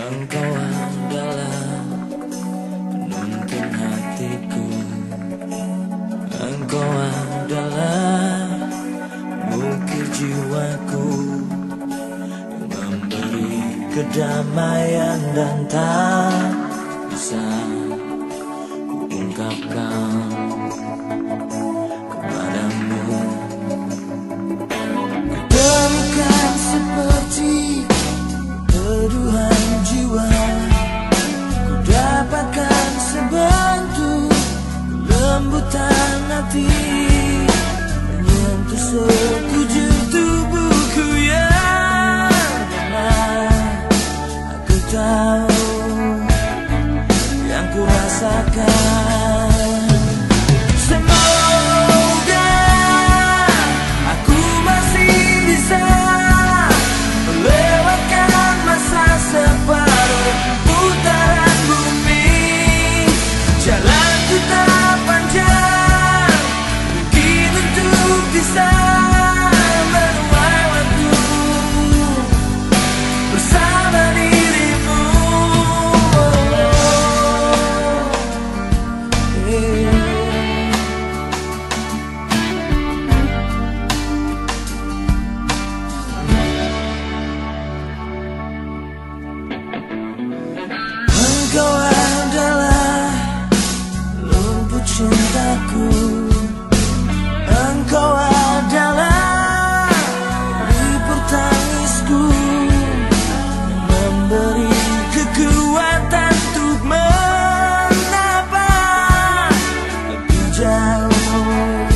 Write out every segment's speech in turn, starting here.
Engkau adalah penuntun hatiku. Engkau adalah mukir jiwaku. Memberi kedamaian dan tak bisa tributan a ti, en tus ojos. cintaku Engkau adalah di tangisku memberi kekuatan untuk menapah Lebih jauh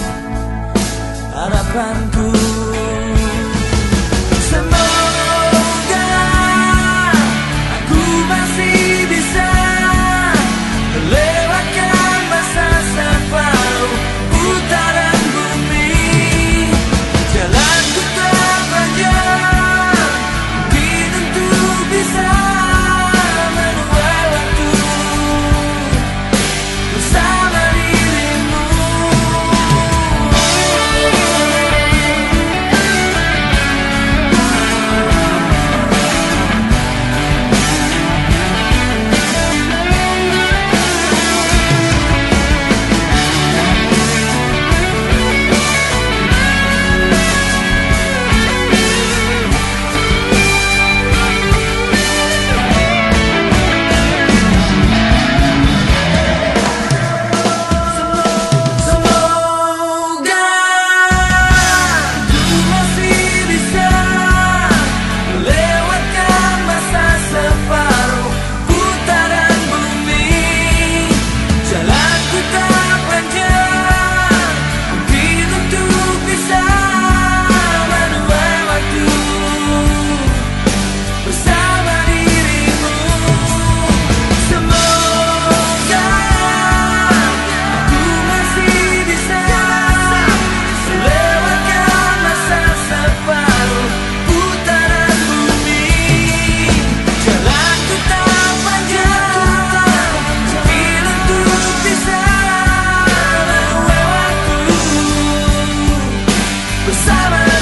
harapanku. summer.